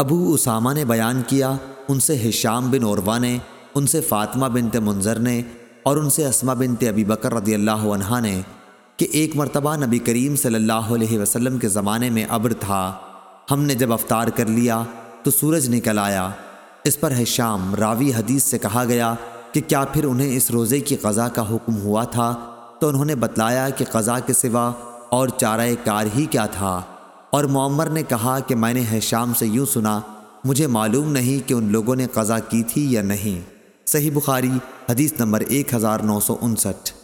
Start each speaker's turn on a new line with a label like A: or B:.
A: ابو اسامہ نے بیان کیا، ان سے حشام بن عروہ نے، ان سے فاطمہ بنت منظر نے اور ان سے اسما بنت ابی بکر رضی اللہ عنہ نے کہ ایک مرتبہ نبی کریم صلی اللہ علیہ وسلم کے زمانے میں ابر تھا۔ ہم نے جب افطار کر لیا تو سورج نکل آیا۔ اس پر ہے شام راوی حدیث سے کہا گیا کہ کیا پھر انہیں اس روزے کی قضا کا حکم ہوا تھا؟ تو انہوں نے بتلایا کہ قضا کے سوا اور چارہ کار ہی کیا تھا۔ اور معمر نے کہا کہ میں نے ہے شام سے یوں سنا، مجھے معلوم نہیں کہ ان لوگوں نے قضا کی تھی یا نہیں۔ صحیح بخاری، حدیث نمبر ایک ہزار نو سو انسٹھ۔